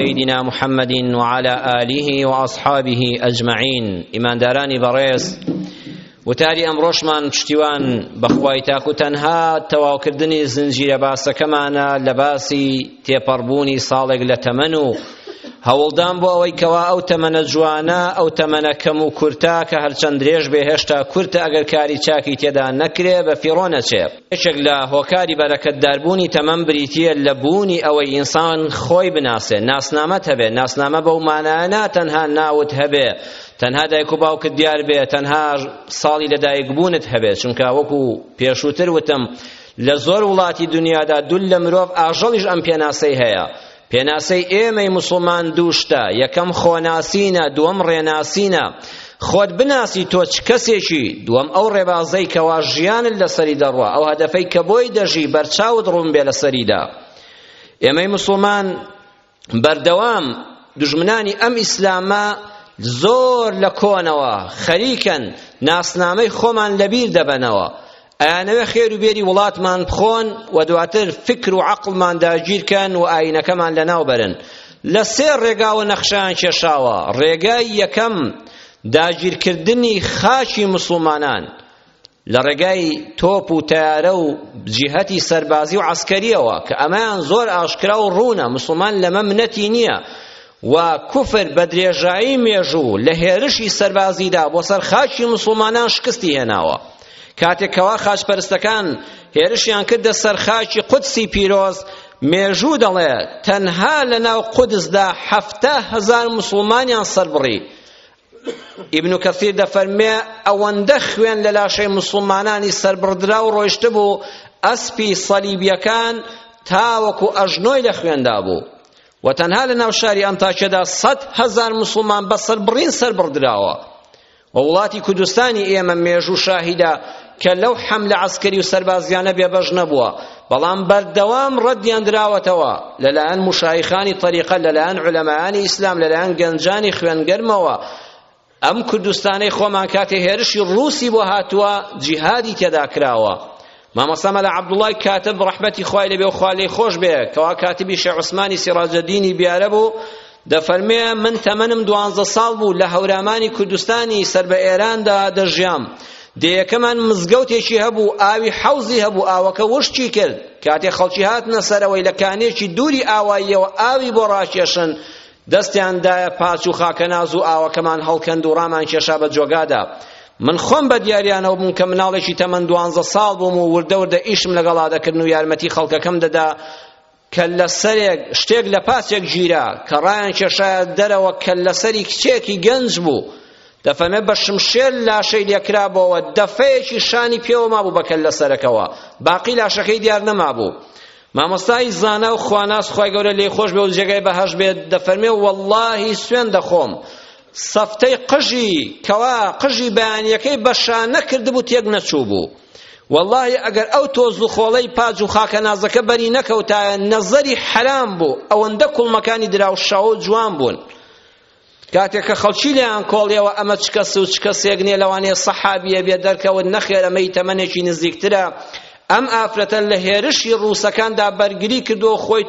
سيدنا محمد وعلى آله وأصحابه أجمعين إمان داراني بريس وتاری ئەمڕۆشمان پشتیوان بەخوای تاک و تەنها تەواوکردنی زنجیرە باسەکەمانە لە باسی تێپەڕبوونی ساڵێک لە تەمەن و هەوڵدان بۆ ئەوەی کەوا ئەو تەمەنە جوانە ئەو تەمەنە کەم و کورتا کە هەرچەند درێژ بێ هێشتا کورتە ئەگەر کاری چاکی تێدا نەکرێ بە فیڕۆ نەچێ یەکێک لە هۆکاری بەرەکەتداربوونی تەمەن بریتییە لە بوونی ئەوەی ئینسان خۆی بناسێ ناسنامەت هەبێ ناسنامە بەو مانایە نا تەنها ناوت هەبێ تەنها دایک و باوکت دیار بێ تەنها ساڵی لەدایکبوونت هەبێ چونکە وەکو پێشووتر وتم لە زۆر وڵاتی دنیادا دوول لە مرۆڤ ئاژەڵیش ئەم پێناسەی هەیە پێناسەی ئێمەی موسڵمان دوو شتە یەکەم خۆناسینە دووەم ڕێناسینە خۆت بناسی تۆ چ کەسێکی دووەم ئەو ڕێبازەی کەوا ژیانت لەسەری دەڕوا ئەو هەدەفەی کە بۆی دەژی بەرچاوت ڕوون بێ لەسەریدا ئێمەی موسڵمان بەردەوام دژمنانی ئەم ئیسلامە زۆر لە کۆنەوە خەریکەن ناسنامەی خۆمان لەبیر دەبەنەوە ئەیانەوێ خێر و بێری وڵاتمان بخۆن و دواتر فکر و عەقڵمان داگیرکەن و ئاینەکەمان لەناو بەرن لە سێ ڕێگاوە نەخشەیان کێشاوە ڕێگای یەکەم داگیرکردنی خاکی مسلمانان لە ڕێگای تۆپ و تەیارە و جیهەتی سەربازی و عسکەریەوە کە ئەمەیان زۆر ئاشکرا و ڕوونە مسلمان لەمە منەتی نییە و کوفر بە درێژایی مێژوو لە هێرشی سەربازیدا بۆ سەر خاکی مسلمانان شکستی هێناوە کاتێک کەوا خاچپەرستەکان هێرشیان کردە سەر خاکی قودسی پیرۆز مێژوو دەڵێ تەنها لە ناو قودسدا حەفتا هەزار مسلمانیان سەربڕی ئیبن کەثیر دەفەرمێ ئەوەندە خوێن لە لاشەی مسلمانانی سەربڕدرا و ڕۆیشتە بوو ئەسپی صلیبیەکان تاوەکو ئەژنۆی لە خوێندا بوو و تەنها لە ناو شاری ئەنتاکیەدا سەد هەزار مسلمان بە سەربڕین سەربڕدراوە و وڵاتی کوردستانی ئێمە مێژوو شاهیدە کە لەو حەملە عەسکەری و سەربازیانە بێبەش نەبووە بەڵام بەردەوام ڕەدیان دراوەتەوە لەلایەن مشایخانی طریقە لەلایەن علەمایانی ئیسلام لەلایەن گەنجانی خوێنگەرمەوە ئەم کوردستانەی خۆمان کاتێ هێرشی ڕووسی بۆ هاتووە جیهادی تێدا کراوە مامۆستا مەلا عەبدوڵڵای کاتب ڕەحمەتی خوای لێبێ و خوا لێی خۆش بێ کەوا کاتبی شێخ عوسمانی سیراجەدینی بیارە بوو دەفەرمێ من تەمەنم دوانزە ساڵ بوو لە هەورامانی کوردستانی سەر بە ئێراندا دەژیام دەیەکەمان مزگەوتێکی هەبوو ئاوی حەوزی هەبوو ئاوەکە وشکی کرد کاتێ خەڵکی هاتنە سەرەوەی لە کانێکی دووری ئاواییەوە ئاوی بۆ ڕاکێشن دەستیان دایە پاچ و خاکەناز و ئاوەکەمان هەڵکەند و ڕامان کێشا بە جۆگادا من خۆم بە دیاریانەوە بووم کە مناڵێکی تەمەن دوانزە ساڵ بووم و وردە وردە ئیشم لەگەڵا دەکردن و یارمەتی خەڵکەکەم دەدا کە لەسەرێک شتێک لە پاسێک گیرا کە ڕایان کێشایە دەرەوە کە لەسەری کچێکی گەنج بوو دەفەمێ بە شمشێر لاشەی لێکرابەوە دەفەیەکی شانی پێوە مابوو بەکەل لەسەرەکەوە باقی لاشەکەی دیار نەمابوو مامۆستای زانا و خواناس خوای گەورە لێی خۆش بێ و جێگای بەهەشت بێت دەفەرمێ وەڵڵاهی سوێن دەخۆم سەفتەی قژی کەوا قژی بەیانیەکەی بەشا نەکردبوو تێک نەچوو بوو واللهی ئەگەر ئەو تۆز و خۆڵەی پاج و خاکە نازەکە بەری نەکەوتایە نەزەری حەرام بوو ئەوەندە کوڵمەکانی دراوشاو و جوان بوون کاتێک کە خەڵکی لێیان کۆڵیەوە ئەمە چ کەس و چ کەسێک نییە لەوانەیە سەحابیە بێ دەرکەوت نەخێر ئەمەی تەمەنێکی نزیکترە ئەم ئافرەتە لە هێرشی ڕووسەکاندا بەرگری کردو خۆی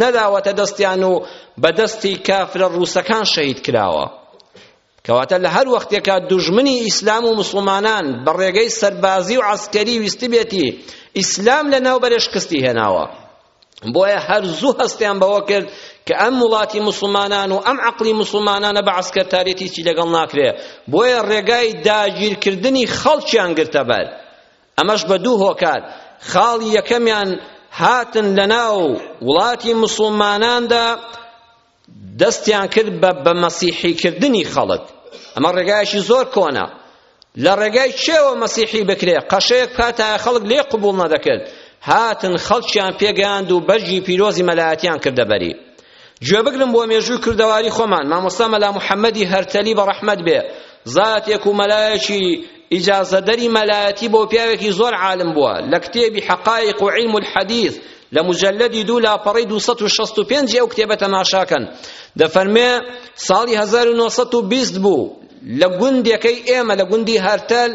نەداوەتە دەستیان و بە دەستی کافرە ڕووسەکان شەهید کراوە کەواتە لە هەر وەختێکا دوژمنی ئیسلام و مسلمانان بە ڕێگەی سەربازی و عسکەری ویستبێتی ئیسلام لە ناو بەرێ شکستی هێناوە بۆیە هەر زوو هەستیان بەوە کرد کە ئەم وڵاتی مسلمانان و ئەم عەقڵی مسلمانانە بە عەسکەرتارێتیی لەگەڵ ناکرێ بۆیە ڕێگای داگیرکردنی خەڵکیان گرتە بەر ئەمەش بە دوو هۆکار خاڵی یەکەمیان هاتن لەناو وڵاتی مسلماناندا دەستیان کرد بە بە مەسیحی کردنی خەڵک ئەمە ڕێگایەکی زۆر کۆنە لە ڕێگای چێوە مەسیحی بکرێ قەشەیەک پاتایە خەڵک لێ قبول نەدەکرد هاتن خەڵکیان پێگەیاند و بەرگی پیرۆزی مەلایەتیان کردە بەری گوێ بگرم بۆ مێژووی کردەواری خۆمان مامۆستا مەلا محەممەدی هەرتەلی بە ڕەحمەت بێ زاتێک و مەلایەکی ئیجازەدەری مەلایەتی بۆ پیاوێکی زۆر عالم بووە لە کتێبی حقائق و علم الحدیث لە مجلدی دوو لاپەڕەی 265 ئەو کتێبە تەماشاکەن دەفەرمێ ساڵی 1920 بوو لە گوندێکەی ئێمە لە گوندی هەرتەل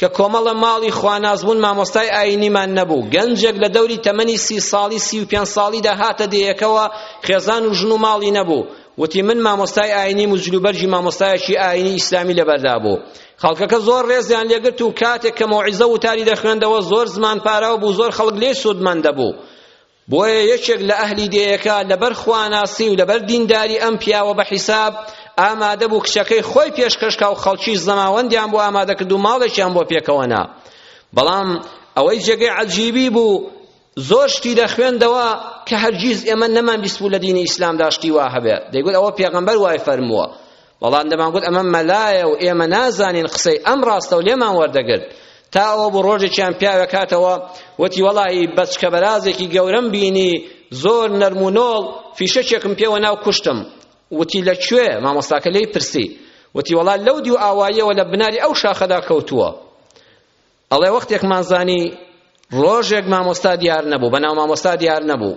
کە کۆمەڵە ماڵی خوانازبوون مامۆستای ئاینیمان نەبوو گەنجێک لە دەوری تەمەنی سی ساڵی سی و پێنج ساڵیدا هاتە دێیەکەوە خێزان و ژن و ماڵی نەبوو وتی من مامۆستای ئاینی مجلوبەرجی مامۆستایەکی ئاینی ئیسلامی لەبەردا بوو خەڵکەکە زۆر ڕێزیان لێگرت و کاتێک کە مەوعیزە وتاری دەخوێندەوە زۆر زمان پاراو بوو زۆر خەڵک لێ سوودمەند دەبوو بۆیە یەکێک لە ئەهلی دێیەکە لەبەر خواناسی و لەبەر دینداری ئەم پیاوە بە حیساب ئامادە بوو کچەکەی خۆی پێشکەشکا و خەڵکیش زەماوەندیان بۆ ئامادە کرد و ماڵێکیان بۆ پێکەوەنا بەڵام ئەوەی جێگەی عەجیبی بوو زۆر شتی دەخوێندەوە کە هەرگیز ئێمە نەمان بیستبوو لە دینی ئیسلامدا شتی وا هەبێت دەیگوت ئەوە پێغەمبەر وای فەرمووە بەڵام دەمانگوت ئەمە مەلایە و ئێمە نازانین قسەی ئەم ڕاستە و لێمان وەردەگرت تا ئەوە بۆ ڕۆژێکیان پیاوێک هاتەوە وتی وەڵی بەچکە بەرازێکی گەورەم بینی زۆر نەرم و نۆڵ فیشەکێکم پێوە ناو کوشتم وتی لە کوێ مامۆستاکە لێی پرسی وتی وەڵا لەو دیو ئاواییەوە لە بناری ئەو شاخەدا کەوتووە ئەڵێ وەختێکمان زانی ڕۆژێک مامۆستا دیار نەبوو بەناو مامۆستا دیار نەبوو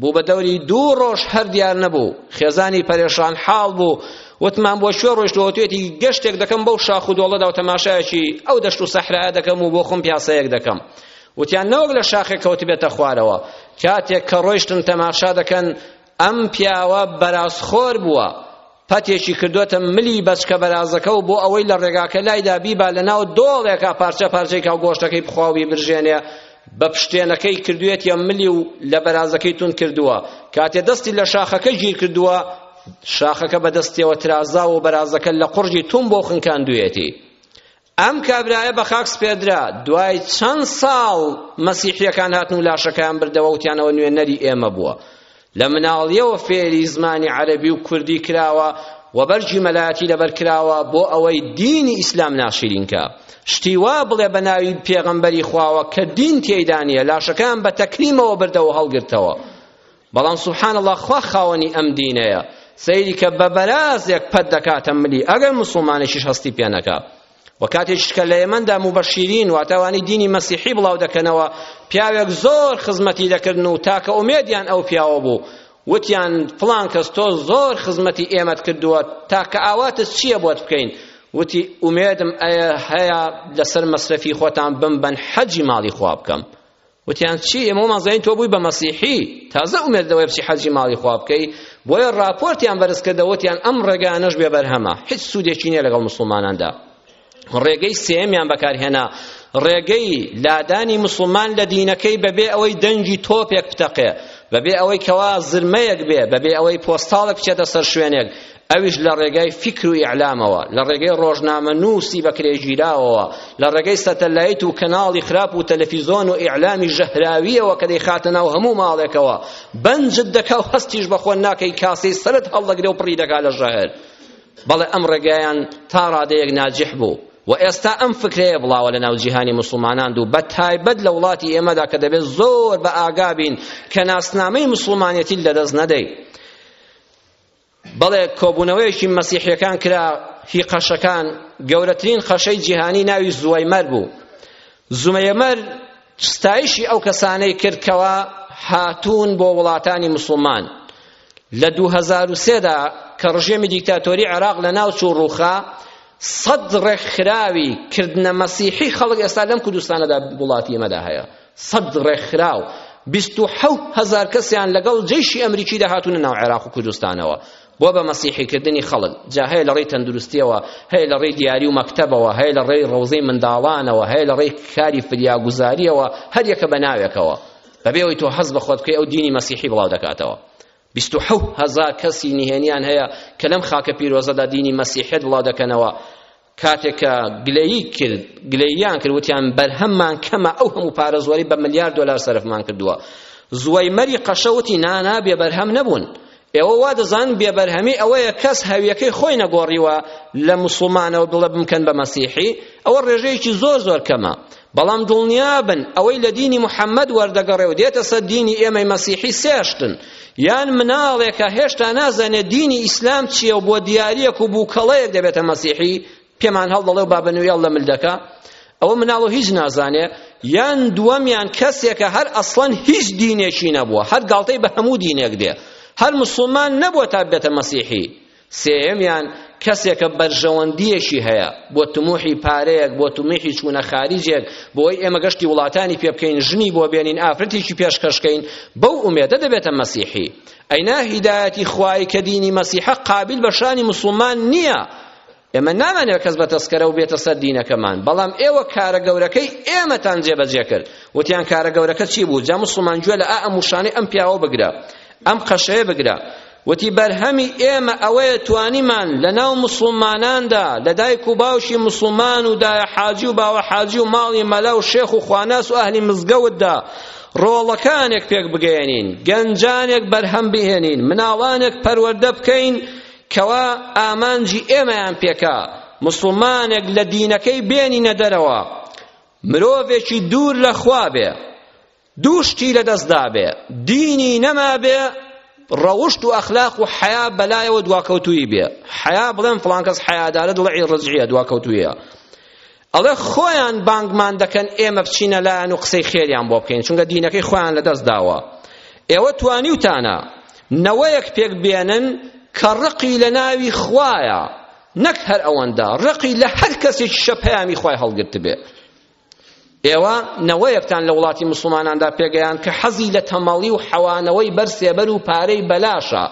بوو بە دەوری دوو ڕۆژ هەر دیار نەبوو خێزانی پەرێشان حاڵ بوو وتمان بۆ شوێ ڕۆیشتەوە توێتی گەشتێک دەکەم بەو شاخ و دۆڵەدا و تەماشایەکی ئەو دەشت و سەحرایە دەکەم و بۆ خۆم پیاسەیەک دەکەم وتیان نەوەک لە شاخێک کەوتبێتە خوارەوە کاتێک کە ڕۆیشتن تەماشا دەکەن ئەم پیاوە بەراسخۆر بووە پەتێکی کردۆتە ملی بەچکە بەرازەکە و بۆ ئەوەی لە ڕێگاکە لایدا بیبا لە ناو دۆڵێکا پارچە پارچەی کاو گۆشتەکەی بخوا و بیبرژێنێ بە پشتێنەکەی کردوێتیە ملی و لە بەرازەکەی تون کردووە کاتێ دەستی لە شاخەکە گیر کردووە شاخەکە بە دەستیەوە ترازاوە و بەرازەکە لە قڕگی تون بۆ خنکاندوێتی ئەم کابرایە بە خاک سپێردرا دوای چەند ساڵ مەسیحیەکان هاتن و لاشەکەیان بردەوە وتیانەوە نوێنەری ئێمە بووە لە مناڵیەوە فێری زمانی عەرەبی و کوردی کراوە و بەرگی مەلایەتی لەبەر کراوە بۆ ئەوەی دینی ئیسلام ناشیرینکە شتی وا بڵێ بە ناوی پێغەمبەری خواوە کە دین تێیدا نییە لاشەکەیان بە تەکریمەوە بردەوە هەڵگرتەوە بەڵام سبحان اللە خوا خاوەنی ئەم دینەیە سەیری کە بە بەرازێک پەت دەکاتە ملی ئەگەر مسلمانێکیش هەستی پێ نەکا و کاتێکیش کە لە یەمەندا موبەشیرین واتەوانی دینی مەسیحی بڵاو دەکەنەوە پیاوێک زۆر خزمەتی دەکردن و تاکە ئومێدیان ئەو پیاوە بوو وتیان فڵان کەس تۆ زۆر خزمەتی ئێمەت کردووە تاکە ئاواتت چییە بۆت بکەین وتی ئومێدم ئەیە هەیە لەسەر مەسرەفی خۆتان بمبەن حەجی ماڵی خوا بکەم وتیان چی ئێمە وەمان زانی تۆ بووی بە مەسیحی تازە ئومێد لەوەی بچی حەجی ماڵی خوا بکەی بۆیە ڕاپۆرتیان بەرز کردەوە وتیان ئەم ڕێگانەش بێ بەرهەمە هیچ سوودێکی نییە لەگەڵ موسڵماناندا ڕێگەی سێمیان بەکارهێنا ڕێگەی لادانی مسلمان لە دینەکەی بەبێ ئەوەی دەنگی تۆپێک بتەقێ بەبێ ئەوەی کەوا زرمەیەک بێ بەبێ ئەوەی پۆستاڵێک بچێتە سەر شوێنێک ئەویش لە ڕێگای فیکر و ئیعلامەوە لە ڕێگەی ڕۆژنامە نووسی بەکرێگیراوەوە لە ڕێگەی سەتەلایت و کەناڵی خراپ و تەلەفیزۆن و ئیعلامی ژەهراویەوە کە دەیخاتە ناو هەموو ماڵێکەوە بەنجت دەکا و هەستیش بەخۆ ناکەی کاسەی سەرت هەڵدەگرێ و پڕی دەکا لە ژەهر بەڵێ ئەم ڕێگایان تا ڕادەیەک ناجح بوو و ئێستا ئەم فکرەیە بڵاوە لە ناو جیهانی مسلمانان و بە تایبەت لە وڵاتی ئێمەدا کە دەبێت زۆر بە ئاگابین کە ناسنامەی مسلمانەتی لەدەست نەدەی بەڵێ کۆبوونەوەیەکی مەسیحیەکان کرا هی قەشەکان گەورەترین قەشەی جیهانی ناوی زوەیمەر بوو زومەیەمەر ستایشی ئەو کەسانەی کرد کەوا هاتوون بۆ وڵاتانی مسلمان لە 2003 دا کە ڕژێمی دیکتاتۆری عێراق لە ناو چوو ڕووخا سەد ڕێکخراوی کردنە مەسیحی خەڵک ئێستا لەم کوردستانەدا وڵاتی ئێمەدا هەیە سەد ڕێکخراو بیست و حەوت هەزار کەسیان لەگەڵ جەیشی ئەمریکیدا هاتوونە ناو عێراق و کوردستانەوە بۆ بە مەسیحیکردنی خەڵک جا هەیە لە ڕێی تەندروستیەوە هەیە لە ڕێی دیاری و مەکتەبەوە هەیە لە ڕێی ڕەوزەی منداڵانەوە هەیە لە ڕێی کاری فریاگوزاریەوە هەر یەکە بە ناوێکەوە بەبێ ئەوی تۆ هەز بە خۆت بکەی ئەو دینی مەسیحی بڵاو دەکاتەوە بیست و حەوت هەزار کەسی نهێنیان هەیە کە لەم خاکە پیرۆزەدا دینی مەسیحیەت بڵاو دەکەنەوە کاتێک کە گلەیی کرد گلەییان کرد وتیان بەرهەممان کەمە ئەو هەموو پارە زۆری بە ملیار دۆلار سەرفمان کردووە زوەیمەری قەشەوتی نانا بێبەرهەم نەبوون ئێوە وا دەزان بێبەرهەمی ئەوەیە کەس هەویەکەی خۆی نەگۆڕیوە لە مسلمانەوە بڵێ بمکەن بە مەسیحی ئەوە ڕێژەیەکی زۆر زۆر کەمە بەڵام دڵنیابن ئەوەی لە دینی محەممەد وەردەگەڕێ و دێتە سەر دینی ئێمەی مەسیحی سێشتن یان مناڵێکە هێشتا نازانێت دینی ئیسلام چییە و بۆ دیارەک و بووکەڵەیەک دەبێتە مەسیحی پێمان هەڵدەڵێ و بابەنوێڵ لە مل دەکا ئەوە مناڵۆ هیچ نازانێ یان دووەمیان کەسێکە هەر ئەسڵەن هیچ دینێکی نەبووە هەر گاڵتەی بە هەموو دینێک دێ هەر مسلمان نەبووە تا بێتە مەسیحی سێیەمیان کەسێکە بەرژەوەندییەکی هەیە بۆ تموحی پارەیەک بۆ تموحی چوونە خاریجێک بۆی ئێمە گەشتی وڵاتانی پێ بکەین ژنی بۆ بێنین ئافرەتێکی پێشکەشکەین بەو ئومێدە دەبێتە مەسیحی ئەینا هیدایەتی خوایی کە دینی مەسیحە قابل بە شانی مسلمان نییە ئێمە نامانەوە کەس بە تەسکەرە و بێتە سەر دینەکەمان بەڵام ئێوە کارە گەورەکەی ئێمەتان جێبەجێ کرد وتیان کارە گەورەکە چی بوو جا مسلمان گوێ لە ئا ئەم وشانەی ئەم پیاوە بگرە ئەم قەشەیە بگرە وتی بەرهەمی ئێمە ئەوەیە توانیمان لەناو مسوڵماناندا لە دایک و باوکی مسوڵمان و دایە حاجی و باوە حاجی و ماڵی مەلا و شێخ و خواناس و ئەهلی مزگەوتدا ڕۆڵەکانێک پێک بگەیەنین گەنجانێک بەرهەم بهێنین مناڵانێک پەروەردە بکەین کەوا ئامانجی ئێمەیان پێکا مسلمانێک لە دینەکەی بێنینە دەرەوە مرۆڤێکی دوور لە خوا بێ دوو شتی لەدەست دابێ دینی نەمابێ ڕەوشت و ئەخلاق و حەیا بەلایەوە دواکەوتووی بێ حەیا بڵێن فڵان کەس حەیادارە دڵعی ڕزعیە دواکەوتوویە ئەڵێ خۆیان بانگمان دەکەن ئێمە بچینە لایەن و قسەی خێریان بۆ بکەین چونکە دینەکەی خۆیان لەدەست داوە ئێوە توانیوتانە نەوەیەک پێک بێنن کە ڕقی لە ناوی خوایە نەک هەر ئەوەندە ڕقی لە هەر کەسێکی شە پەیامی خوای هەڵگرت بێ ئێوە نەوەیەکتان لە وڵاتی مسلماناندا پێگەیان کە حەزی لە تەمەڵی و حەوانەوەی بەر سێبەر و پارەی بەلاشە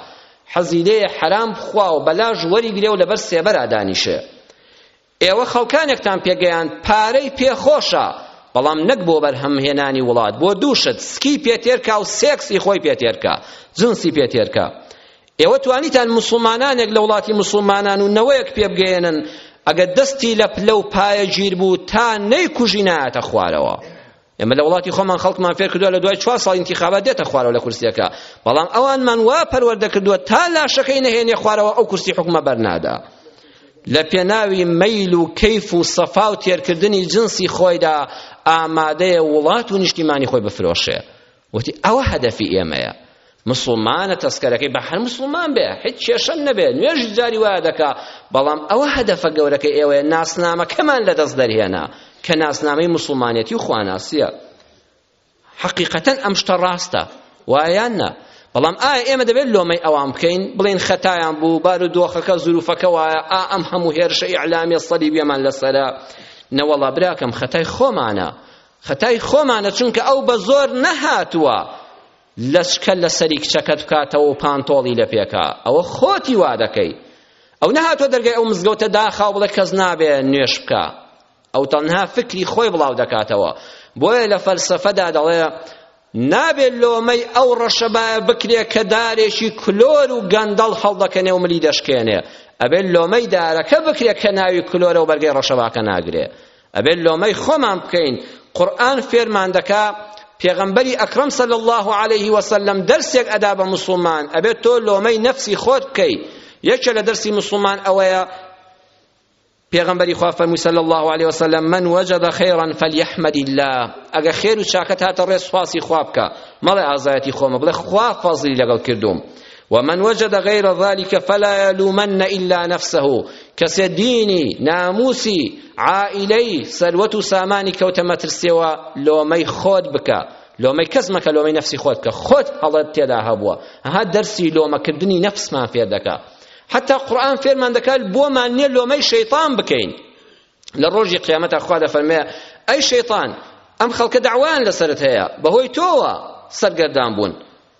حەزی لێ حەرام بخوا و بەلاش وەریگرێ و لەبەر سێبەرا دانیشێ ئێوە خەڵکانێکتان پێگەیان پارەی پێخۆشە بەڵام نەک بۆ بەرهەمهێنانی وڵات بۆ دووشت سکی پێتێرکا و سێکسی خۆی پێتێرکە جنسی پێتێرکە ئێوە توانیتان موسڵمانانێک لە وڵاتی موسڵمانان و نەوەیەک پێبگەیەنن ئەگەر دەستی لە پلە و پایە گیر بوو تا نەیکوژی نایەتە خوارەوە ئێمە لە وڵاتی خۆمان خەڵکمان فێر کردووە لە دوای چوار ساڵ ئینتیخابات دێتە خوارەوە لە کورسیەکە بەڵام ئەوانمان وا پەروەردە کردووە تا لاشەکەی نەهێنێ خوارەوە ئەو کورسی حکومە بەرنادا لە پێناوی مەیل و کەیف و سەفا و تێرکردنی جنسی خۆیدا ئامادەیە وڵات و نیشتیمانی خۆی بفرۆشێ وتی ئەوە هەدەفی ئێمەیە مسڵمانە تەسکەرەکەی بە هەر مسڵمان بێ هیچ کێشەم نەبێ نوێژ جاری وایە دەکا بەڵام ئەوە هەدەفە گەورەکە ئێوەیە ناسنامەکەمان لەدەست دەرهێنا کە ناسنامەی مسلمانەتی و خواناسیە حقیقەتەن ئەم شتە ڕاستە وایان نا بەڵام ئایا ئێمە دەبێت لۆمەی ئەوان بکەین بڵێن خەتایان بوو بار و دۆخەکە زروفەکە وایە ئا ئەم هەموو هێرشە ئیعلامیە سەلیبیەمان لەسەرە نەوەڵا براکەم خەتای خۆمانە خەتای خۆمانە چونکە ئەو بە زۆر نەهاتووە لەچکە لەسەری کچەکەت بکاتەوە و پانتۆڵی لە پێکا ئەوە خۆتی وا دەکەی ئەو نەهاتوە دەرگای ئەو مزگەوتە داخاو بڵێ کەس نابێ نوێش بکە ئەو تەنها فکری خۆی بڵاو دەکاتەوە بۆیە لە فەلسەفەدا دەڵێ نابێ لۆمەی ئەو ڕەشەبایە بکرێ کە دارێکی کلۆر و گەندەڵ هەڵدەکەنێ و ملی دەشکێنێ ئەبێ لۆمەی دارەکە بکرێ کە ناوی کلۆرە و بەرگەی ڕەشەباکە ناگرێ ئەبێت لۆمەی خۆمان بکەین قورئان فێرمان دەکا پێغەمبەری ئەکرەم صلی الله علیه وسلم دەرسێک ئەدا بە مسلمان ئەبێت تۆ لۆمەی نەفسی خۆت بکەی یەکێ لە دەرسی مسلمان ئەوەیە پێغەمبەری خوا فەرمووی صلی الله علیه وسلم من وجد خیرا فلیحمد الله ئەگە خێر و چاکەت هاتە ڕێ سوپاسی خوا بکە مەڵێ ئازایەتی خۆمە بڵێ خوا فەزلی لەگەڵ کردووم ومن وجد غیر ذلك فلا یلومن الا نفسه کەسێ دینی ناموسی عائلەی سەروەت و سامانی کەوتە مەترسیەوە لۆمەی خۆت بکە لۆمەی کەس مەکە لۆمەی نەفسی خۆت کە خۆت هەڵەت تێدا هەبووە ها دەرسی لۆمەکردنی نەفسمان فێر دەکا حتا قورآن فێرمان دەکات بۆمان نییە لۆمەی شەیطان بکەین لە ڕۆژی قیامەتە خوا دەفەرمێ ئەی شەیطان ئەم خەڵکە داوایان لەسەرت هەیە بەهۆی تۆوە سەرگەردان بوون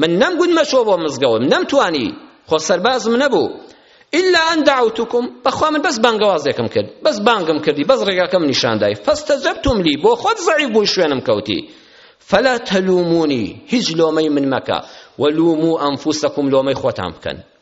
من نەمگوت مەچۆ بۆ مزگەوت نەمتوانی خۆ سەربازم نەبوو إلا أن دعوتكم بەخوا من بەس بانگەوازێکم کرد بەس بانگم کردی بەس ڕێگاکەم نیشاندای فاستجبتم لي بۆ خۆت زەعیف بووی شوێنم کەوتی فلا تلوموني هیچ لۆمەی من مەکە ولوموا أنفسكم لۆمەی خۆتان بکەن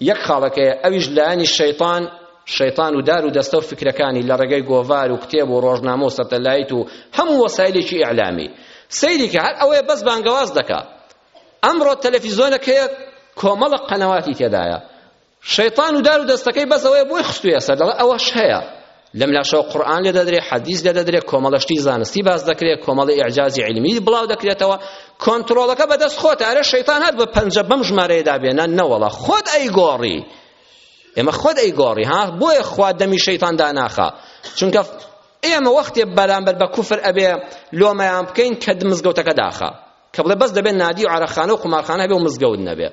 یەک خاڵەک هەیە ئەویش لایەنی شەیتان شەیتان و دار و دەستە و فکرەکانی لە ڕێگەی گۆڤار و کتێب و ڕۆژنامە و سەتەلایت و هەموو وەسایلێکی ئیعلامی سەیری کە هەر ئەوەیە بەس بانگەواز دەکا ئەمڕۆ تەلەفیزۆنەک هەیە کۆمەڵە قەنەواتی تێدایە شەیتان و دار و دەستەکەی بەس ئەوەیە بۆی خستویە سەر دەڵێ ئەوەش هەیە لەم لاشەوە قورآن لێ دەدرێ حەدیث لێ دەدرێ کۆمەڵە شتی زانستی باس دەکرێت کۆمەڵە ئیعجازی علمی بڵاو دەکرێتەوە کۆنترۆڵەکە بەدەست خۆت ئارە شەیطان هات بە پەنجە بەم ژمارەیەدا بێنە نەوەڵا خۆت ئەیگۆڕی ئێمە خۆت ئەیگۆڕی ها بۆیە خوا دەمی شەیطان داناخا چونکە ئێمە وەختێ بەرامبەر بە کوفر ئەبێ لۆمەیان بکەین کە مزگەوتەکە داخا کە بڵێ بەس دەبێت نادی و عەرەخانە و قومارخانە هەبێ و مزگەوت نەبێ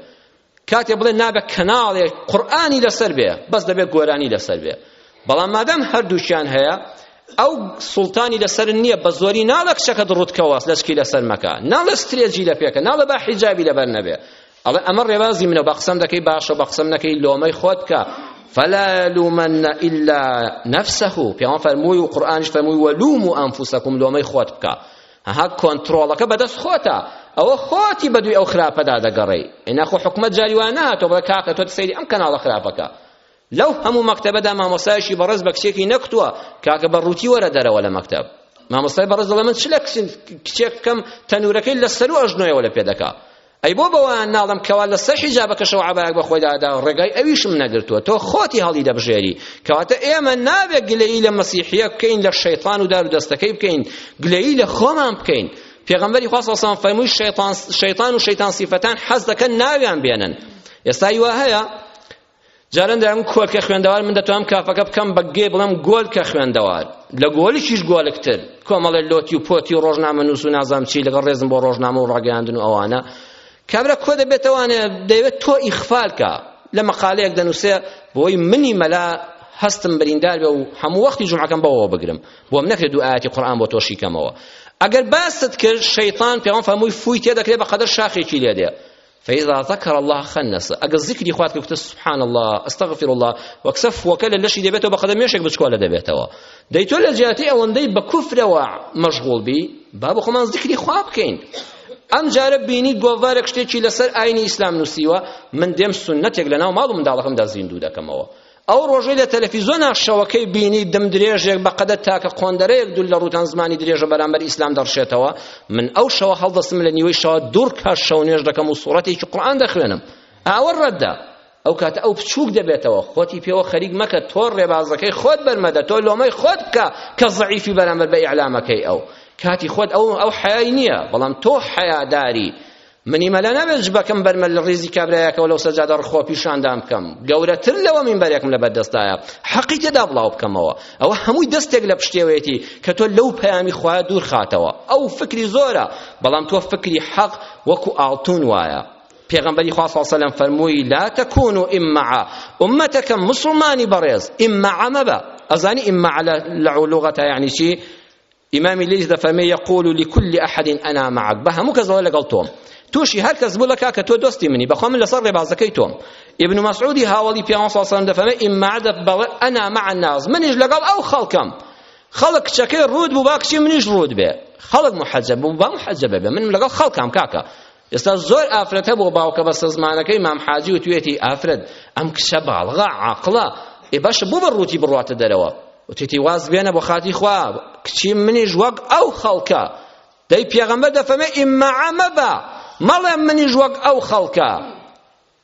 کاتێ بڵێ نابێ کەناڵێک قورئانی لەسەر بێ بەس دەبێ گۆرانی لەسەر بێ بەڵام مادام هەردووشیان هەیە ئەو سوڵتانی لەسەر نییە بە زۆری ناڵە کچەکە دڕوتکەوە لەچکی لەسەر مەکە ناڵە سترێجی لە پێکە ناڵە با حیجابی لەبەر نەبێ ئەڵێ ئەمە ڕێبازی منە بە قسەم دەکەی باشە بە قسەم نەکەی لۆمەی خۆت کە فلا لومن إلا نفسه پیامبر فرموی و قرآنش فرموی ولوموا أنفسكم لۆمەی خۆت بکە ها کۆنترۆڵەکە بەدەست خۆتە ئەوە خۆتی بەدوی ئەو خراپەدا دەگەڕێی ئەنا خۆ حکومەت جاری وان نهاتۆ بڵێ کاکە تۆ سەیری ئەم کەناڵە خراپەکە لەو هەموو مەکتەبەدا مامۆستایشی بەڕێز بە کچێکی نەکوتووە کاکە بە ڕووتی وەرە دەرەوە لە مەکتەب مامۆستای بەڕێز دەڵێ من چ لە کچێک بکەم تەنورەکەی لە سەرو ئەژنۆیەوە لە پێ دەکا ئەی بۆ بەوەیان ناڵێم کەوا لەسەر حیجابەکەشەوە عەبایەک بە خۆیدا ئەدا و ڕێگای ئەویشم نەگرتووە تۆ خۆتی هەڵی دەبژێری کەواتە ئێمە نابێ گلەیی لە مەسیحیە بکەین لە شەیطان و دار و دەستەکەی بکەین گلەیی لە خۆمان بکەین پێغەمبەری خوا صلی الله فەرمووی شەیطان شەیطان و شەیطان صفەتان حەز دەکەن ناویان بێنن ئێستا هیوا هەیە جاران دەم کۆلکە خوێندەوار من دەتوانم کافەکە بکەم بە گێ بڵم گۆلکە خوێندەوار لە گۆلکیش گۆلکتر کۆمەڵێ لۆتی و پۆتی و ڕۆژنامە نووس و نازام چی لەگەڵ ڕێزم بۆ ڕۆژنامە و ڕاگەیاندن و ئەوانە کابرا کۆ دەبێتەوانێ دەیەوێت تۆ ئیخفالکە لە مەقالەیەک دەنووسێ بۆی منی مەلا هەستم بریندار بێ و هەموو وەختی جمعەکەم بەوەوە بگرم بۆم نەکرێت دوو ئاەتی قورآن بۆ تۆشی کەمەوە ئەگەر باست کرد شەیطان پێوان فەرمووی فوی تێ دەکرێت بە قەدەر شاخێکی لێ دێ فإذا ذكر الله خنس ئەگەر ذکری خوات کە کوتە سبحان الله استغفر الله وەکسە فوەکە لە لەشی دەبێتەوە بە قەدەم مێشێک بچکۆ لە دەبێتەوە دەی تۆ لە جیاتی ئەوەندەی بە کوفرەوە مەشغوڵ بی با بۆ خۆمان ذکری خوا بکەین ئەم جارە بینی گۆڤارێک شتێکی لەسەر ئاینی ئیسلام نووسیوە من دێم سنەتێک لەناو ماڵ و منداڵەکەمدا زیندوو دەکەمەوە ئەو ڕۆژەی لە تەلەفیزۆنا شەوەکەی بینی دم درێژێک بە قەدەر تاکە قۆندەرەیەک دوول لە ڕووتان زمانی درێژە بەرامبەر ئیسلام دەڕشێتەوە من ئەو شەوە هەڵدەستم لە نیوەی شەوە دوور کات شەو نوێژ دەکەم و سوڕەتێکی قورئان دەخوێنم ئاوە ڕەتدا ئەو کاتە ئەو بچووک دەبێتەوە خۆتی پێوە خەریک مەکە تۆ ڕێبازەکەی خۆت بەرمەدە تۆ لۆمەی خۆت بکە کە زەعیفی بەرامبەر بە ئیعلامەکەی ئەو کاتی خۆت ئەو ئەو حەیای نییە بەڵام تۆ حەیاداری منی مەلا نابێت جبەکەم بەرمە لە ڕیزی کابرایەکەوە لەو سەجادە ڕخۆ پیشاندان بکەم گەورەتر لەوە مینبەرێکم لە بەردەستایە حەقی تێدا بڵاو بکەمەوە ئەوە هەمووی دەستێک لە پشتێوەیەتی کە تۆ لەو پەیامی خوا دوور خاتەوە ئەو فکری زۆرە بەڵام تۆ فکری حەق وەکو ئاڵتون وایە پێغەمبەری خوا صلی الله علیه و فەرمووی لا تکونوا امعا امتک مسلمانی بەڕێز امعا مەبە ئەزانی امعا لە لغەتە یعنی چی ئیمامی لەیس دەفەرمێ یەقول لکل ئەحد ئەنا معک بە هەموو کەس دەڵێ لەگەڵ تۆم تووشی هەر کەس بوو لەکا کە تۆ دۆستی منی بەخوا من لەسەر ڕێبازەکەی تۆم ئیبن مەسعودی هاوڵی پیاوان سڵ سەلەم دەفەرمێ ئیمعدە بەڵێ ئەنا مع الناس منیش لەگەڵ ئەو خەڵکەم خەڵک کچەکەی ڕوود بوو با کچی منیش ڕوود بێ خەڵک محەجەب بوو با محەجەبە بێ من لەگەڵ خەڵکام کاکە ئێستا زۆر ئافرەت هەبوو باوکە بەسەزمانەکەی مام حاجی وتوێتی ئافرەت ئەم کچە باڵغە عاقڵە ئێ باشە بۆ بە ڕووتی بڕواتە دەرەوە وتێتی واز بێنە بۆ خاتی خوا کچی منیش وەک ئەو خەڵکە دەی پێغەمبەر دەفەمێ ئیمەعە مەبە مەڵێ منیش وەک ئەو خەڵکە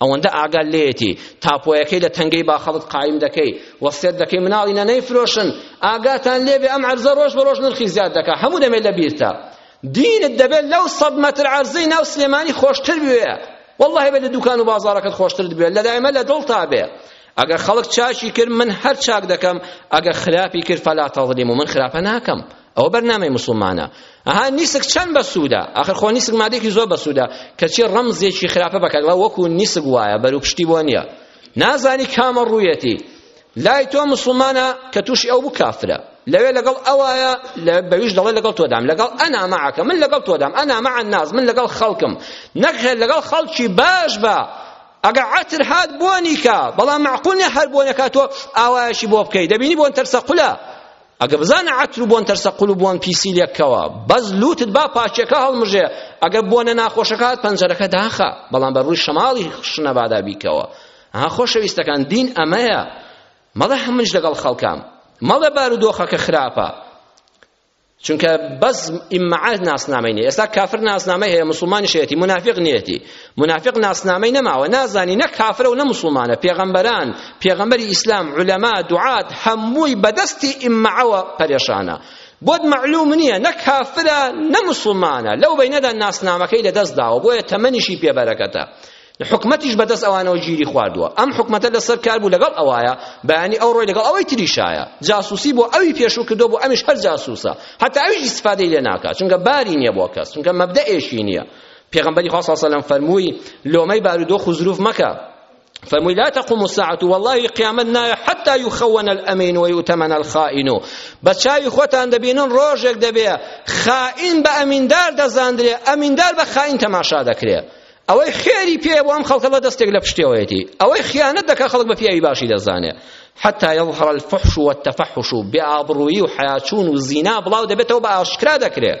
ئەوەندە ئاگات لێیەتی تاپۆیەکەی لە تەنگەی با خەڵک قایم دەکەی وەسیەت دەکەی مناڵینە نەیفرۆشن ئاگاتان لێبێ ئەم عەرزە ڕۆژ بە ڕۆژ نرخی زیاد دەکا هەموو دەمێ لە بیرتە دینت دەبێت لەو سەد مەتر عەرزەی ناو سلێمانی خۆشتر بوێ والله بێت لە دوکان و بازارەکەت خۆشتر بوێت لە دایمە لە دڵتا بێ ئەگەر خەڵک چاکی کرد من هەر چاک دەکەم ئەگەر خراپی کرد فەلا تەظلیمو من خراپە ناکەم ئەوە بەرنامەی مسلمانە ئەها نیسک چەند بەسوودە ئاخر خۆ نیسک مادێکی زۆر بەسوودە کەچی ڕەمزێکی خراپە بەکات وەکو نیسک وایە بەرو پشتی بۆ نییە نازانی کامە ڕوویەتی لای تۆ مسلمانە کە تووشی ئەو بوو کافرە لەوێ لەگەڵ ئەوایە بەویش دەڵێ لەگەڵ تۆدام لەگەڵ ئەنا معەکە من لەگەڵ تۆدام ئەنا مع الناس من لەگەڵ خەڵکم نەک لەگەڵ خەڵکی باش بە ئەگەر عەتر هات بۆنیکە بەڵام معقول نیە هەر بۆنەکە تۆ ئاوایەکی بۆ بکەیت دەبینی بۆن تەرسەقولە ئەگە بزانە عەتر و بۆن تەرسە قول و بۆن پیسی لێک کەوە بەس لوتت با پاچەکە هەڵمژێ ئەگە بۆنە ناخۆشەکە هات پەنجەرەکە داخە بەڵام بە ڕووی شەماڵی شنەبادا بیکەوە ها خۆشەویستەکان دین ئەمەیە مەڵێ هەمنش لەگەڵ خەڵکام مەڵێ بارودۆخەکە خراپە چونکە بەس ئیمعاز ناسنامەی نیە ئێستا کافر ناسنامەی هەیە مسلمانیش هەیەتی منافق نیەتی منافق ناسنامەی نەماوە نازانی نە کافرە و نە مسلمانە پێغەمبەران پێغەمبەری ئیسلام علەما دوعات هەمووی بەدەستی ئیمەعەوە پەرێشانە بۆت معلوم نییە نە کافرە نە مسلمانە لەو بینەدا ناسنامەکەی لە دەست داوە بۆیە تەمەنیشی پێبەرەکەتە حکومەتیش بەدەست ئەوانەوە گیری خواردووە ئەم حکومەتە لەسەر کار بوو لەگەڵ ئەوایە بەیانی ئەو ڕۆی لەگەڵ ئەوەی تریشایە جاسوسی بۆ ئەوی پێشوو کردو بۆ ئەمیش هەر جاسوسە هەتا ئەویش ئیسفادەی لێ ناکات چونکە باری نییە بۆ کەس چونکە مەبدەئێشی نییە پێغەمبەری خوا صلی الله فەرمووی لۆمەی بارودۆخ و زروف مەکە فەرمووی لا تقوم الساعة والله قیامەت نایە حتى يخون الأمين ويؤتمن الخائن بە چاوی خۆتان دەبینن ڕۆژێک دەبێ خائن بە ئەمیندار دەزاندرێ ئەمیندار بە خائن تەماشا دەکرێ ئەوەی خێری پێ بۆ ئەم خەڵکە بە دەستێک لە پشتێوەیەتی ئەوەی خیانەت دەکە خەڵک بە پیاوی باشی دەزانێ حتى يظهر الفحش والتفحش بێئابڕوویی و حیاچوون و زینا بڵاو دەبێتەوە بە ئاشکرا دەکرێت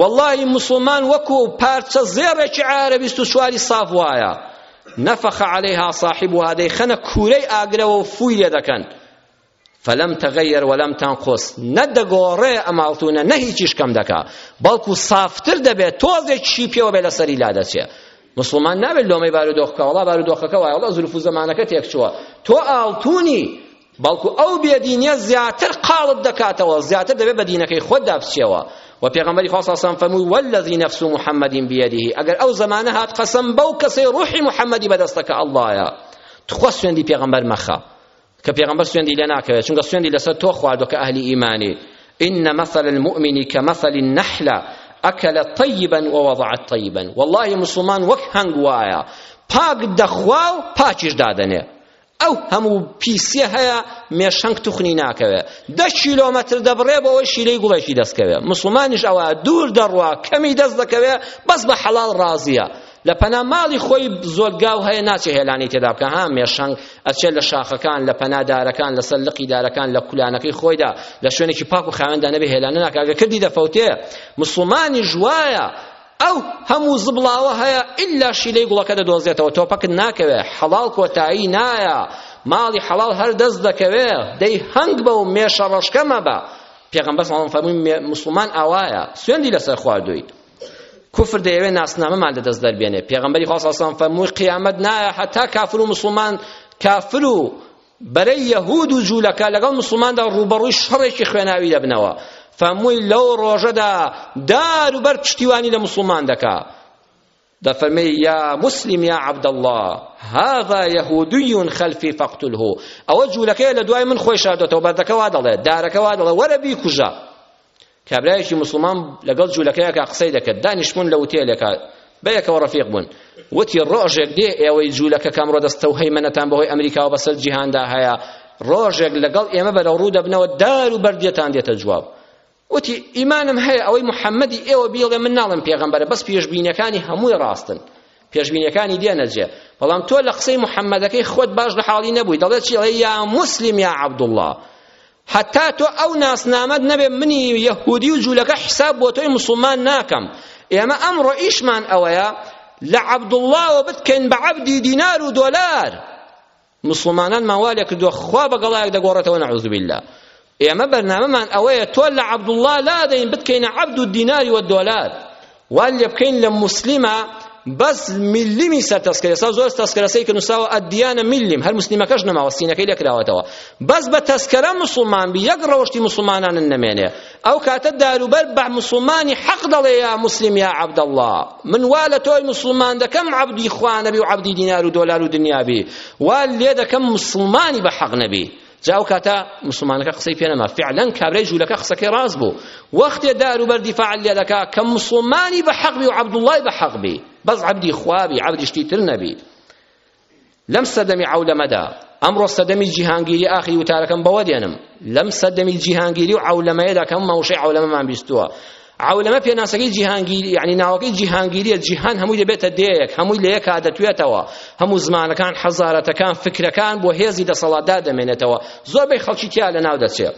وەڵاهی موسڵمان وەکو پارچە زێڕێکی عارە بیست و چواری ساف وایە نفخ عليها صاحبها دەیخەنە کوورەی ئاگرەوە و فووی لێ دەکەن فلم تغير ولم تنقص نەدەگۆڕێ ئەماڵتونە نە هیچیش کەم دەکا بەڵکو صافتر دەبێت تۆزێک چی پێوە بێ لەسەری لا دەچێ مسلمان نابێت لۆمەی بارودۆخکە وڵا بارودۆخەکە وایە وڵا زلف و زەمانەکە تێک چووە تۆ ئاڵتونی بەڵکو ئەو بێدینیە زیاتر قاڵب دەکاتەوە زیاتر دەبێت بە دینەکەی خۆتدا بچێەوە و پێغەمبەری خوا سەڵسەم فەرمووی والذی نفس محمد بیده ئەگەر ئەو زمانە هات قەسەم بەو کەسەی ڕوحی محەممەدی بەدەستەکە ئەڵڵایە تخوا سوێندی پێغەمبەر مەخە کە پێغەمبەر سوێندی لێ ناکەوێت چونکە سوێندی لەسەر تۆ خواردو کە ئەهلی ئیمانی إن مثل المؤمن كمثل النحلة أكلت طيبا ووضعت طيبا والله مسلمان وەک هەنگ وایە پاک دەخوا و پاکیش دادەنێ ئەو هەموو پیسیە هەیە مێشەنگ توخنی ناکەوێ دە کیلۆمەتر دەبڕێ بۆ ئەوەی شیلەی گوڵێکی دەستکەوێ مسلمانیش ئەوە دوور دەڕوا کەمی دەست دەکەوێ بەس بە حەڵاڵ ڕازیە لە پەنا ماڵی خۆی زۆلگاو هەیە ناچێ هێلانی تێدا بکە ها مێشەنگ ئەچێت لە شاخەکان لە پەنا دارەکان لەسەر لقی دارەکان لە کولانەکەی خۆیدا لە شوێنێکی پاک و خاوێندا نەبێ هێلانە ناکاگە کردی دەفەوتێ مسلمانیش وایە ئەو هەموو زبڵاوە هەیە ئللا شیلەی گوڵەکە دەدۆزێتەوە تۆپەکت ناکەوێ حەڵاڵ کۆتایی نایە ماڵی حەڵاڵ هەر دەست دەکەوێ دەی هەنگ بە و مێشە ڕەشکە مەبە پێغەمبەر صلی الله فەرمووی مسلمان ئاوایە سوێندی لەسەر خواردووی کفر دەیەوێ ناسنامەمان لە دەست دەربێنێ پێغەمبەری خوا صلی الله فەرمووی قیامەت نایە هەتا کافر و مسلمان کافر و بەرەی یەهود و جوولەکە لەگەڵ مسلماندا ڕووبەڕووی شەڕێکی خوێناوی دەبنەوە فەرمووی لەو ڕۆژەدا دار و بەر پشتیوانی لە مسلمان دەکا دەفەرمێ یا مسلم یا عەبدەڵڵا هذا یەهودی خەلفی فەقتله ئەوە جوولەکەیە لە دوای من خۆی شاردۆتەوە بەردەکە وا دەڵێ دارەکە وا دەڵێ وەرە بیکوژە کابرایەکی موسڵمان لەگەڵ جوولەکەیەکە قسەی دەکرد دانیشتبوون لە وتێلێکە بەیەکەوە ڕەفیق بوون وتی ڕۆژێک دێ ئێوەی جوولەکەکەم ڕۆدەستە و هەیمەنەتان بەهۆی ئەمریکاوە بەسەر جیهاندا هەیە ڕۆژێک لەگەڵ ئێمە بەرەو ڕوو دەبنەوە دار و بەردێتان دێتە جواب وتی ئیمانم هەیە ئەوەی محەممەدی ئێوە بیڵێ من ناڵم پێغەمبەرە بەس پێشبینەکانی هەمووی ڕاستن پێشبینەکانی دێنەجێ بەڵام تۆ لە قسەی محەممەدەکەی خۆت باش لە حاڵی نەبووی دەڵێت چی یا مسلم یا عەبدوڵڵا هەتا تۆ ئەو ناسنامەت نەبێ منی یەهودی و جوولەکە حیساب بۆ تۆی مسلمان ناکەم ئێمە ئەمڕۆ ئیشمان ئەوەیە لە عەبدوڵڵاوە بتکەین بە عەبدی دینار و دۆلار مسلمانانمان وا لێ کردووە خوا بەگەڵایەک دەگۆڕێتەوە نەعوذ باللە ئێمە بەرنامەمان ئەوەیە تۆ لە عەبدوڵڵا لادەین بتکەینە عەبد و دیناری و دۆلار وا لێبکەین لە موسلیمە بەس ملمی سەر تەسکەرە سا زۆر تەسکەرەسەی کە نووساوە ئەدیانە ملم هەر مسلمەکەش نەماوە سینەکەی لێکراوەتەوە بەس بە تەسکەرە مسلمان بی یەک ڕەوشتی مسلمانان نەمێنێ ئەو کاتە داروبەر بە مسلمانی حەق دەڵێ یا مسلم یا عەبدەڵڵا من وا لە تۆی مسلمان دەکەم عەبدی خوا نەبی و عەبدی دینار و دۆلار و دنیا بی وا لێ دەکەم مسلمانی بە حەق نەبی جا ئەو کاتە مسلمانەکە قسەی پێ نەما فعلا کابرای جوولەکە قسەکەی ڕاست بوو وەختێ دار و بەردی فعل لێ دەکا کە مسلمانی بە حەق بی و عەبدوڵڵای بە حەق بی بەس عەبدی خوا بی عەبدی شتی تر نەبی لەم سەردەمی عەولەمەدا ئەمڕۆ سەردەمی جیهانگیری ئاخری وتارەکەم بەوە دێنم لەم سەردەمی جیهانگیری و عەولەمەیەدا کە هەموو مەوشەی عەولەمەمان بیستووە عەولەمە پێناسەکەی جیهانگیری یعنی ناوەکەی جیهانگیریە جیهان هەمووی دەبێتە دێیەک هەمووی لە یەکا دەتوێتەوە هەموو زمانەکان حەزارەتەکان فکرەکان بۆ هێزی دەسەڵاتدا دەمێنێتەوە زۆربەی خەڵکی تیا لەناو دەچێت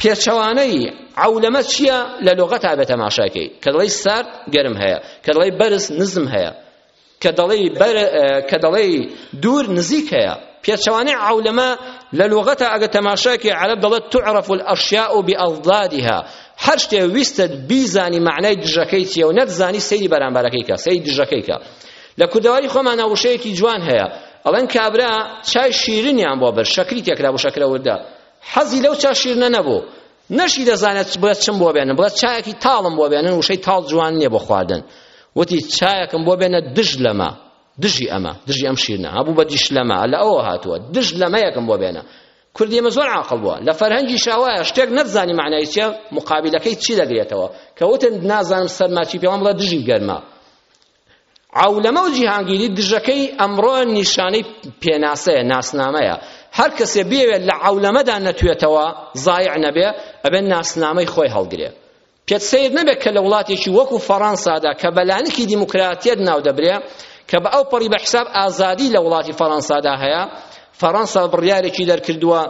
پێچەوانەی عەولەمە چییە لە لۆغەتا بێت تەماشاکەی کە دەڵی سارد گەرم هەیە کە دەڵی بەرز نزم هەیە کە دەڵێی بەر کە دەڵێی دوور نزیک هەیە پێچەوانەی عولەما لە لوغەتە ئەگە تەماشاکی عەرەب دەڵێت تعرف الاشیاء بأضدادها هەر شتێ ویستت بیزانی معنای دژەکەی چیە و نەتزانی سەیری بەرامبەرەکەی کە سەیری دژەکەی کە لە کوردەواری خۆمان وشەیەکی جوان هەیە ئەڵەن کابرا چای شیرینیان بۆ بەر شەکری تێکرا بۆ شەکرە وردە حەزی لەو چا شیرنە نەبوو نەشی دەزانێت بڵێت چم بۆ بێنم بڵێت چایەکی تاڵم بۆ بێنن وشەی تاڵ جوان نییە بۆ خواردن وتی چایەکم بۆ بێنە دژ لەمە دژی ئەمە دژی ئەم شیرنە هەبوو بە دیش لەمە لە ئەوە هاتووە دژ لەمەیەکم بۆ بێنە کوردی ئێمە زۆر عاقڵ بووە لە فەرهەنگی شاوایە شتێک نەتزانی معنای چیە مقابلەکەی چی دەگرێتەوە کە وتن نازانم سەرماچی پێوان بڵە دژی گەرما عەولەمە و جیهانگیری دژەکەی ئەمڕۆ نیشانەی پێناسەیە ناسنامەیە هەر کەسێ بێوێت لە عەولەمەدا نەتوێتەوە زایع نەبێ ئەبێت ناسنامەی خۆی هەڵگرێ پێت سیر نەبێت کە لە وڵاتێکی وەکو فەڕەنسادا کە بەلانکی دیموکراتیەت ناو دەبرێ کە بە ئەو پەڕی بە حساب ئازادی لە وڵاتی فەڕەنسادا هەیە فەڕەنسا بڕیارێکی دەرکردووە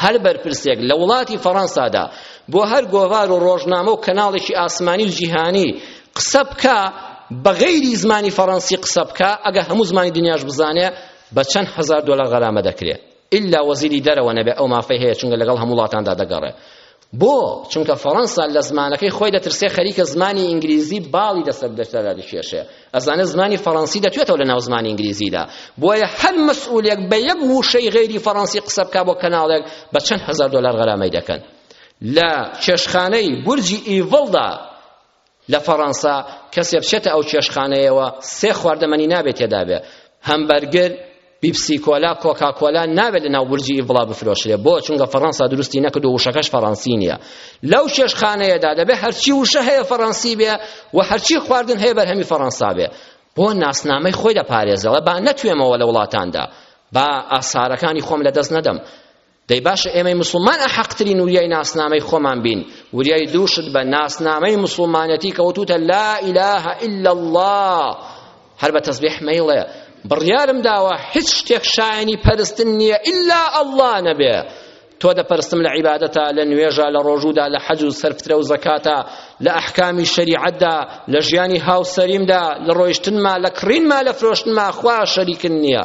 هەر بەرپرسێک لە وڵاتی فەڕەنسادا بۆ هەر گۆڤار و ڕۆژنامە و کەناڵێکی ئاسمانی و جیهانی قسە بکا بە غەیری زمانی فەڕەنسی قسە بکا ئەگە هەموو زمانی دنیاش بزانێ بە چەند هەزار دۆلار غەرامە دەکرێ ئیلا وەزیری دەرەوە نەبێ ئەو مافەی هەیە چونکە لەگەڵ هەموو وڵاتاندا دەگەڕێ بۆ؟ چونکە فەڕەنسا لە زمانەکەی خۆی دەترسێ خەریکە زمانی ئینگلیزی باڵی دەسەر دەشتدا دەکێشێ ئەزانێ زمانی فەڕەنسی دەتوێتەوە لە ناو زمانی ئینگلیزیدا بۆیە هەر مەسئولێک بە یەک ووشەی غەیری فەڕەنسی قسە بکا بۆ کەناڵێک بە چەند هەزار دۆلار غەرامەی دەکەن لە چێشخانەی بورجی ئیڤڵدا لە فەڕەنسا کەسێ بچێتە ئەو چێشخانەیەوە سێ خواردەمەنی نابێت تێدا بێ هەمبەرگر بیپسی کۆلا کۆکا کۆلا نابێت لە ناو ورجی ئیڤڵا بفرۆشرێ بۆ چونگە فەڕەنسا دروستی نەکرد و وشەکەش فەڕەنسی نییە لەو چێشخانەیەدا دەبێ هەرچی وشە هەیە فەڕەنسی بێ و هەرچی خواردن هەیە بەرهەمی فەڕەنسا بێ بۆ ناسنامەی خۆی دەپارێزەوە با نەتوێمەوە لە وڵاتاندا با ئاسارەکانی خۆم لەدەست نەدەم دەی باشە ئێمەی مسوڵمان ئەحەقترین وریای ناسنامەی خۆمان بین وریای دووشت بە ناسنامەی مسوڵمانەتی کە وتوتە لا ئیلاه ئیلا الله هەر بە تەسبیح مەیڵێ بڕیارم داوە هیچ شتێک شایانی پەرستن نییە ئیلا ئەڵڵا نەبێ تۆ دەپەرستم لە عیبادەتە لە نوێژە لە ڕۆژوودا لە حەج و سەرفترە و زەکاتە لە ئەحکامی شەریعەتدا لە ژیانی هاوسەریمدا لە ڕۆیشتنما لە کڕینما لە فرۆشتنما خوا شەریکن نییە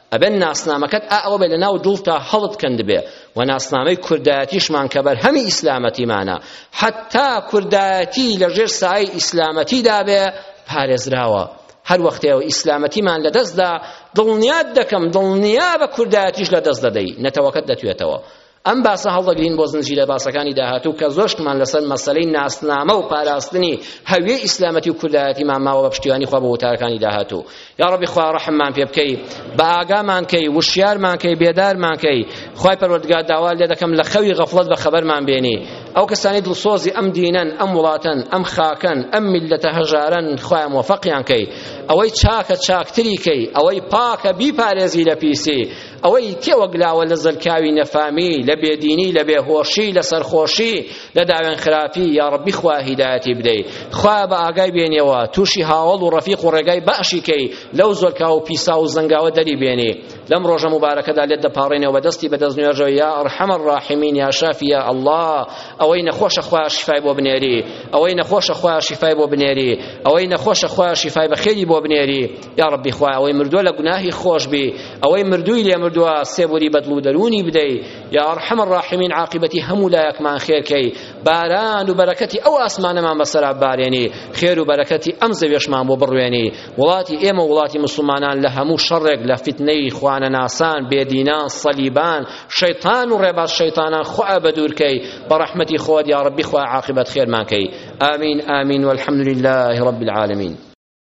ئەبێ ناسنامەکەت ئا ئەوە بێ لەناو دڵتا هەڵت کەندبێ و ناسنامەی کوردایەتیشمان کە بەرهەمی ئیسلامەتیمانە حەتا کوردایەتی لەژێر سایەی ئیسلامەتیدا بێ پارێزراوە هەر وەختەوە ئیسلامەتیمان لەدەستدا دڵنیات دەکەم دڵنیا بە کوردایەتیش لەدەست دەدەی نەتەوەکەت دەتوێتەوە ئەم باسە هەڵدەگرین بۆ زنجیرە باسەکانی داهاتوو کە زۆر شتمان لەسەر مەسەلەی ناسنامە و پاراستنی هەویەی ئیسلامەتی و کوردایەتیمان ماوە بە پشتیوانی خوا بۆ وتارەکانی داهاتوو یا ڕەبی خوا ڕەحممان پێ بکەی بە ئاگامان کەی وشیارمان کەی بێدارمان کەی خوای پەروەردگار داوا لێ دەکەم لە خەوی غەفڵەت بە خەبەرمان بێنی ئەو کەسانی دڵسۆزی ئەم دینەن ئەم وڵاتەن ئەم خاکەن ئەم میلەتە هەژارن خوای موفقیان کەی ئەوەی چاکە چاکتری کەی ئەوەی پاکە بیپارێزی لە پیسی ئەوەی تێوەگلاوە لە زەلکاوی نەفامی لە بێدینی لە بێهۆشی لە سەرخۆشی لە داوێن خراپی یا ڕەبی خوا هیدایەتی بدەی خوا بە ئاگای بێنیەوە تووشی هاوڵ و ڕەفیق و ڕێگای بەعشی کەی لەو زۆلکا و پیسا و زەنگاوە دەری بێنی لەم ڕۆژە مبارەکەدا لێت دەپاڕێنەوە دەستی بەدەست نوێژەوە یا ئەرحەمە ڕاحمین یا شافی یا ئەڵڵا ئەوەی نەخۆشە خوا شیفای بۆ بنێری ئەوەی نەخۆشە خوا شیفای بۆ بنێری ئەوەی نەخۆشە خوا شیفای بەخێری بۆ بنێری یا ڕەبی خوای ئەوەی مردووە لە گوناهی خۆش بی ئەوەی مردووی لێ مردووە سێبوری بەدڵ و دەروونی بدەی یا ئەرحەم الراحمین عاقبەتی هەموو لایەکمان خێرکەی باران و بەرەکەتی ئەو ئاسمانەمان بەسەرا بارێنی خێر و بەرەکەتی ئەم زەوێشمان بۆ بڕوێنی وڵاتی ئێمە وڵاتی مسلمانان لە هەموو شەڕێک لە فتنەی خوانەناسان بێدینان سەلیبان شەیطان و ڕێباز شەیطانان خوا بەدوورکەی بە ڕەحمەتی خۆت یا ڕەبی خوا عاقبەت خێرمان کەی آمین آمین والحمد لله رب العالمين